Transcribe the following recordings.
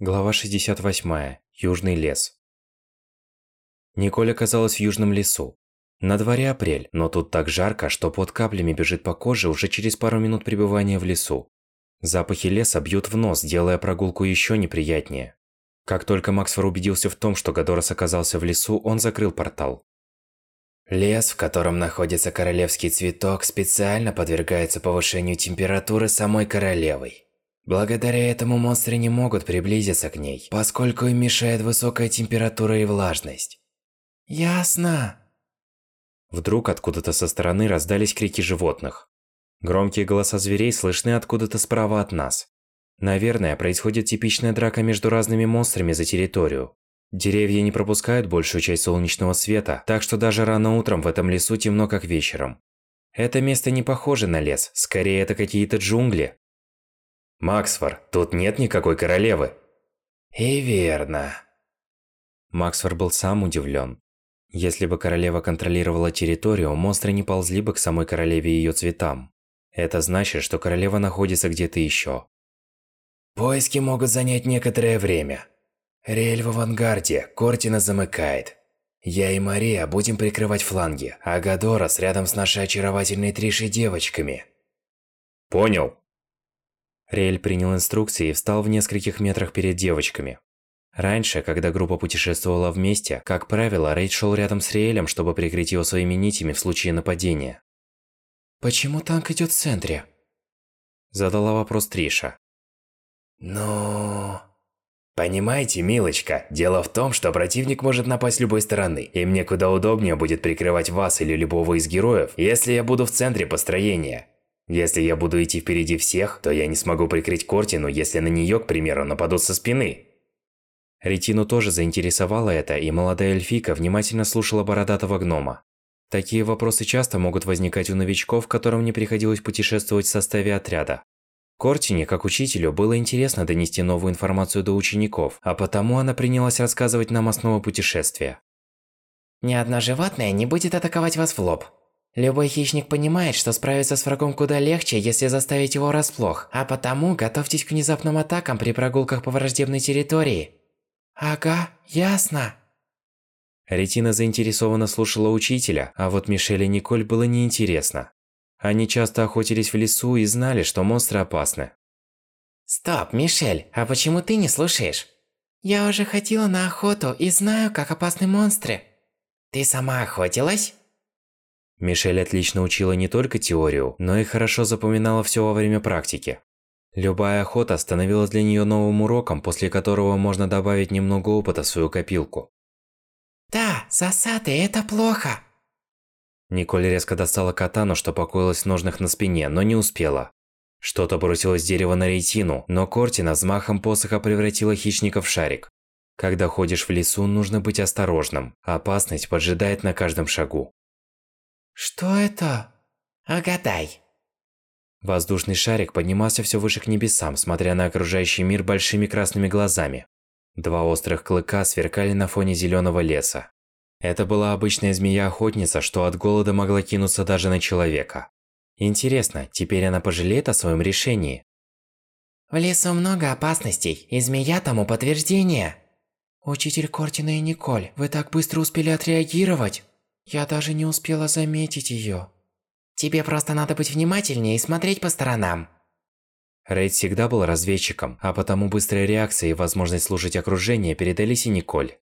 Глава 68. Южный лес. Николь оказалась в южном лесу. На дворе апрель, но тут так жарко, что под каплями бежит по коже уже через пару минут пребывания в лесу. Запахи леса бьют в нос, делая прогулку еще неприятнее. Как только Максфор убедился в том, что Гадорос оказался в лесу, он закрыл портал. Лес, в котором находится королевский цветок, специально подвергается повышению температуры самой королевой. Благодаря этому монстры не могут приблизиться к ней, поскольку им мешает высокая температура и влажность. Ясно. Вдруг откуда-то со стороны раздались крики животных. Громкие голоса зверей слышны откуда-то справа от нас. Наверное, происходит типичная драка между разными монстрами за территорию. Деревья не пропускают большую часть солнечного света, так что даже рано утром в этом лесу темно как вечером. Это место не похоже на лес, скорее это какие-то джунгли. Максфор, тут нет никакой королевы. И верно. Максфор был сам удивлен. Если бы королева контролировала территорию, монстры не ползли бы к самой королеве и ее цветам. Это значит, что королева находится где-то еще. Поиски могут занять некоторое время. Рель в авангарде, Кортина замыкает. Я и Мария будем прикрывать фланги, а Гадорас рядом с нашей очаровательной Тришей девочками. Понял. Риэль принял инструкции и встал в нескольких метрах перед девочками. Раньше, когда группа путешествовала вместе, как правило, Рейд шел рядом с Риэлем, чтобы прикрыть его своими нитями в случае нападения. «Почему танк идет в центре?» Задала вопрос Триша. «Ну...» Понимаете, милочка, дело в том, что противник может напасть с любой стороны, и мне куда удобнее будет прикрывать вас или любого из героев, если я буду в центре построения. Если я буду идти впереди всех, то я не смогу прикрыть Кортину, если на нее, к примеру, нападут со спины. Ретину тоже заинтересовало это, и молодая эльфийка внимательно слушала бородатого гнома. Такие вопросы часто могут возникать у новичков, которым не приходилось путешествовать в составе отряда. Кортине, как учителю, было интересно донести новую информацию до учеников, а потому она принялась рассказывать нам основы путешествия. Ни одно животное не будет атаковать вас в лоб. Любой хищник понимает, что справиться с врагом куда легче, если заставить его врасплох, а потому готовьтесь к внезапным атакам при прогулках по враждебной территории. Ага, ясно. Ретина заинтересованно слушала учителя, а вот Мишель и Николь было неинтересно. Они часто охотились в лесу и знали, что монстры опасны. Стоп, Мишель, а почему ты не слушаешь? Я уже ходила на охоту и знаю, как опасны монстры. Ты сама охотилась? Мишель отлично учила не только теорию, но и хорошо запоминала все во время практики. Любая охота становилась для нее новым уроком, после которого можно добавить немного опыта в свою копилку. Да, засады – это плохо. Николь резко достала катану, что покоилась в ножнах на спине, но не успела. Что-то бросилось с дерева на рейтину, но Кортина взмахом посоха превратила хищника в шарик. Когда ходишь в лесу, нужно быть осторожным. Опасность поджидает на каждом шагу. Что это? Угадай. Воздушный шарик поднимался все выше к небесам, смотря на окружающий мир большими красными глазами. Два острых клыка сверкали на фоне зеленого леса. Это была обычная змея-охотница, что от голода могла кинуться даже на человека. Интересно, теперь она пожалеет о своем решении? В лесу много опасностей, и змея тому подтверждение. Учитель Кортина и Николь, вы так быстро успели отреагировать. Я даже не успела заметить ее. Тебе просто надо быть внимательнее и смотреть по сторонам. Рейд всегда был разведчиком, а потому быстрая реакция и возможность служить окружение передались и Николь.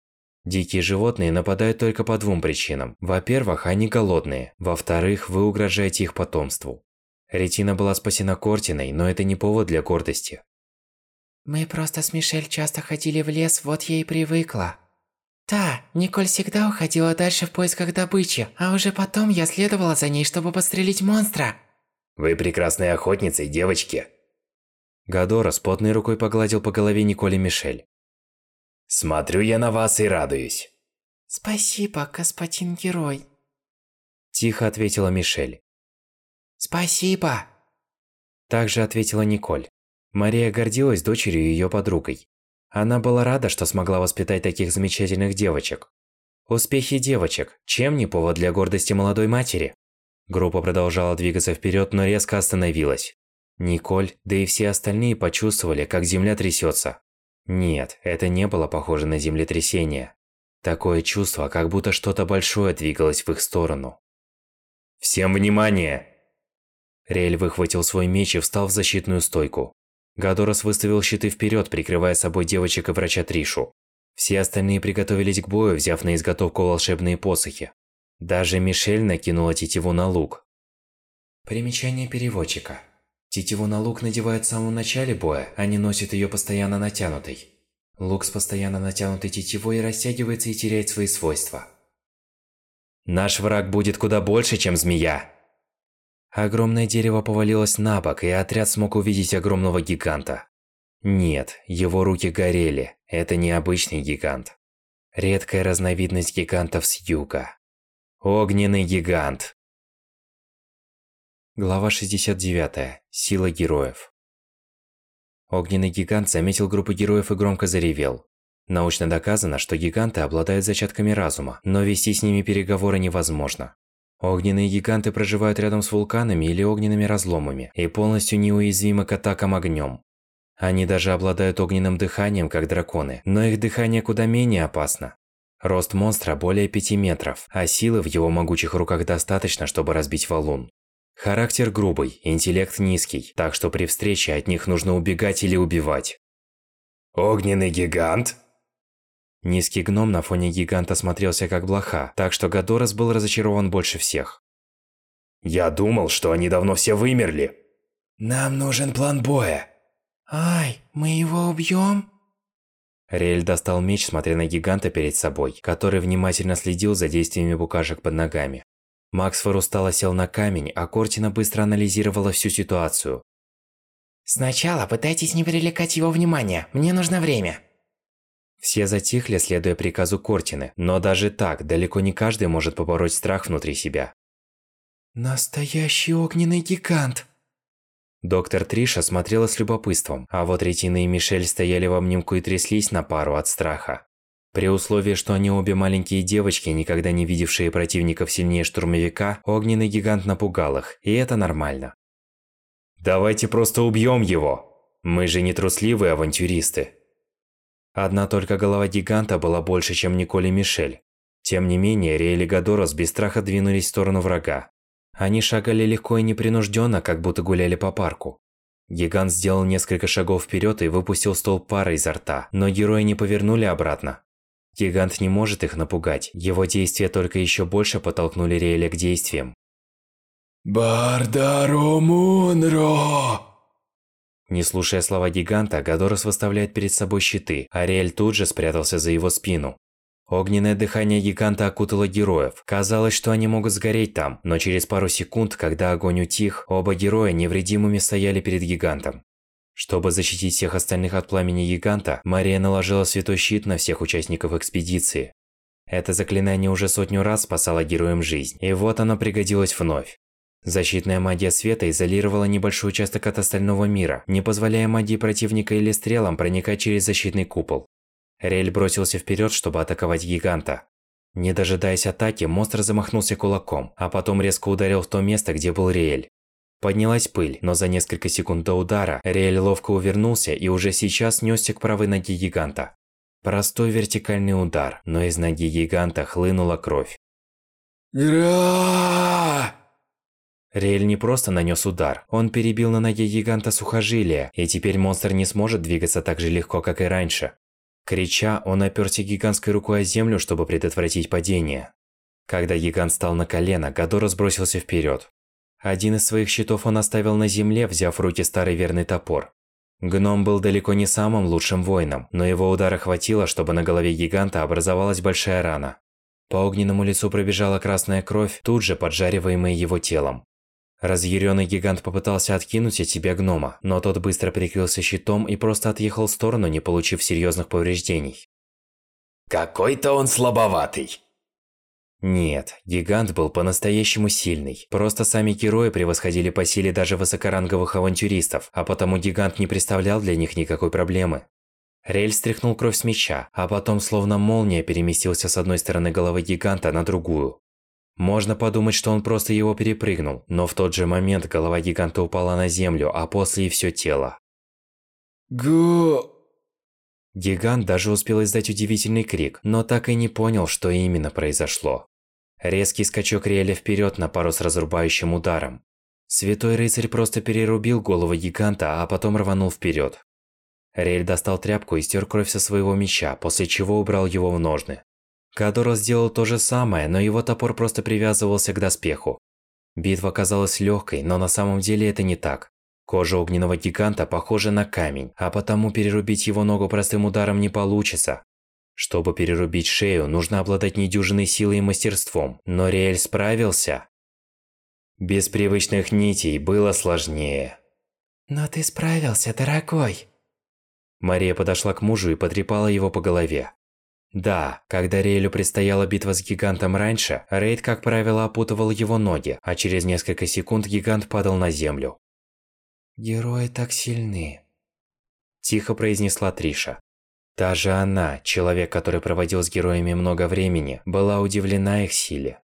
Дикие животные нападают только по двум причинам. Во-первых, они голодные. Во-вторых, вы угрожаете их потомству. Ретина была спасена Кортиной, но это не повод для гордости. Мы просто с Мишель часто ходили в лес, вот я и привыкла. Да, Николь всегда уходила дальше в поисках добычи, а уже потом я следовала за ней, чтобы подстрелить монстра. Вы прекрасные охотницы, девочки. Гадора с потной рукой погладил по голове Николи Мишель. Смотрю я на вас и радуюсь. Спасибо, господин герой. Тихо ответила Мишель. Спасибо. Также ответила Николь. Мария гордилась дочерью и ее подругой. Она была рада, что смогла воспитать таких замечательных девочек. Успехи девочек – чем не повод для гордости молодой матери? Группа продолжала двигаться вперед, но резко остановилась. Николь, да и все остальные почувствовали, как земля трясется. Нет, это не было похоже на землетрясение. Такое чувство, как будто что-то большое двигалось в их сторону. «Всем внимание!» Риэль выхватил свой меч и встал в защитную стойку. Гадорос выставил щиты вперед, прикрывая собой девочек и врача Тришу. Все остальные приготовились к бою, взяв на изготовку волшебные посохи. Даже Мишель накинула тетиву на лук. Примечание переводчика. Тетиву на лук надевают в самом начале боя, а не носят ее постоянно натянутой. Лук с постоянно натянутой тетивой растягивается и теряет свои свойства. Наш враг будет куда больше, чем змея. Огромное дерево повалилось на бок, и отряд смог увидеть огромного гиганта. Нет, его руки горели. Это не обычный гигант. Редкая разновидность гигантов с юга. Огненный гигант. Глава 69. Сила героев. Огненный гигант заметил группу героев и громко заревел. Научно доказано, что гиганты обладают зачатками разума, но вести с ними переговоры невозможно. Огненные гиганты проживают рядом с вулканами или огненными разломами и полностью неуязвимы к атакам огнем. Они даже обладают огненным дыханием, как драконы, но их дыхание куда менее опасно. Рост монстра более 5 метров, а силы в его могучих руках достаточно, чтобы разбить валун. Характер грубый, интеллект низкий, так что при встрече от них нужно убегать или убивать. Огненный гигант? Низкий гном на фоне гиганта смотрелся как блоха, так что Гадорас был разочарован больше всех. Я думал, что они давно все вымерли. Нам нужен план боя. Ай, мы его убьем? Риэль достал меч, смотря на гиганта перед собой, который внимательно следил за действиями букашек под ногами. Максфор устало сел на камень, а Кортина быстро анализировала всю ситуацию. Сначала пытайтесь не привлекать его внимание, мне нужно время. Все затихли, следуя приказу Кортины, но даже так, далеко не каждый может побороть страх внутри себя. Настоящий огненный гигант. Доктор Триша смотрела с любопытством, а вот Ретина и Мишель стояли в обнимку и тряслись на пару от страха. При условии, что они обе маленькие девочки, никогда не видевшие противников сильнее штурмовика, огненный гигант напугал их, и это нормально. Давайте просто убьем его. Мы же не трусливые авантюристы. Одна только голова гиганта была больше, чем Николь и Мишель. Тем не менее, Риэль и Гадорос без страха двинулись в сторону врага. Они шагали легко и непринужденно, как будто гуляли по парку. Гигант сделал несколько шагов вперед и выпустил столб пара изо рта, но герои не повернули обратно. Гигант не может их напугать, его действия только еще больше подтолкнули Риэля к действиям. Бардаро Мунро! Не слушая слова гиганта, Гадорос выставляет перед собой щиты, а Риэль тут же спрятался за его спину. Огненное дыхание гиганта окутало героев. Казалось, что они могут сгореть там, но через пару секунд, когда огонь утих, оба героя невредимыми стояли перед гигантом. Чтобы защитить всех остальных от пламени гиганта, Мария наложила святой щит на всех участников экспедиции. Это заклинание уже сотню раз спасало героям жизнь, и вот оно пригодилось вновь. Защитная магия света изолировала небольшой участок от остального мира, не позволяя магии противника или стрелам проникать через защитный купол. Рель бросился вперед, чтобы атаковать гиганта. Не дожидаясь атаки, монстр замахнулся кулаком, а потом резко ударил в то место, где был Риэль. Поднялась пыль, но за несколько секунд до удара Риэль ловко увернулся и уже сейчас нёсся к правой ноге гиганта. Простой вертикальный удар, но из ноги гиганта хлынула кровь. Гра! Риэль не просто нанес удар, он перебил на ноге гиганта сухожилие, и теперь монстр не сможет двигаться так же легко, как и раньше. Крича, он оперся гигантской рукой о землю, чтобы предотвратить падение. Когда гигант стал на колено, Гадора сбросился вперед. Один из своих щитов он оставил на земле, взяв в руки старый верный топор. Гном был далеко не самым лучшим воином, но его удара хватило, чтобы на голове гиганта образовалась большая рана. По огненному лицу пробежала красная кровь, тут же поджариваемая его телом. Разъяренный гигант попытался откинуть от себя гнома, но тот быстро прикрылся щитом и просто отъехал в сторону, не получив серьезных повреждений. Какой-то он слабоватый. Нет, гигант был по-настоящему сильный. Просто сами герои превосходили по силе даже высокоранговых авантюристов, а потому гигант не представлял для них никакой проблемы. Рель стряхнул кровь с меча, а потом словно молния переместился с одной стороны головы гиганта на другую. Можно подумать, что он просто его перепрыгнул, но в тот же момент голова гиганта упала на землю, а после и все тело. Гу... Гигант даже успел издать удивительный крик, но так и не понял, что именно произошло. Резкий скачок Риэля вперед на пару с разрубающим ударом. Святой рыцарь просто перерубил голову гиганта, а потом рванул вперед. Риэль достал тряпку и стер кровь со своего меча, после чего убрал его в ножны. Кадоро сделал то же самое, но его топор просто привязывался к доспеху. Битва казалась легкой, но на самом деле это не так. Кожа огненного гиганта похожа на камень, а потому перерубить его ногу простым ударом не получится. Чтобы перерубить шею, нужно обладать недюжиной силой и мастерством, но Риэль справился. Без привычных нитей было сложнее. Но ты справился, дорогой. Мария подошла к мужу и потрепала его по голове. Да, когда Рейлю предстояла битва с гигантом раньше, Рейд, как правило, опутывал его ноги, а через несколько секунд гигант падал на землю. «Герои так сильны», – тихо произнесла Триша. Даже она, человек, который проводил с героями много времени, была удивлена их силе.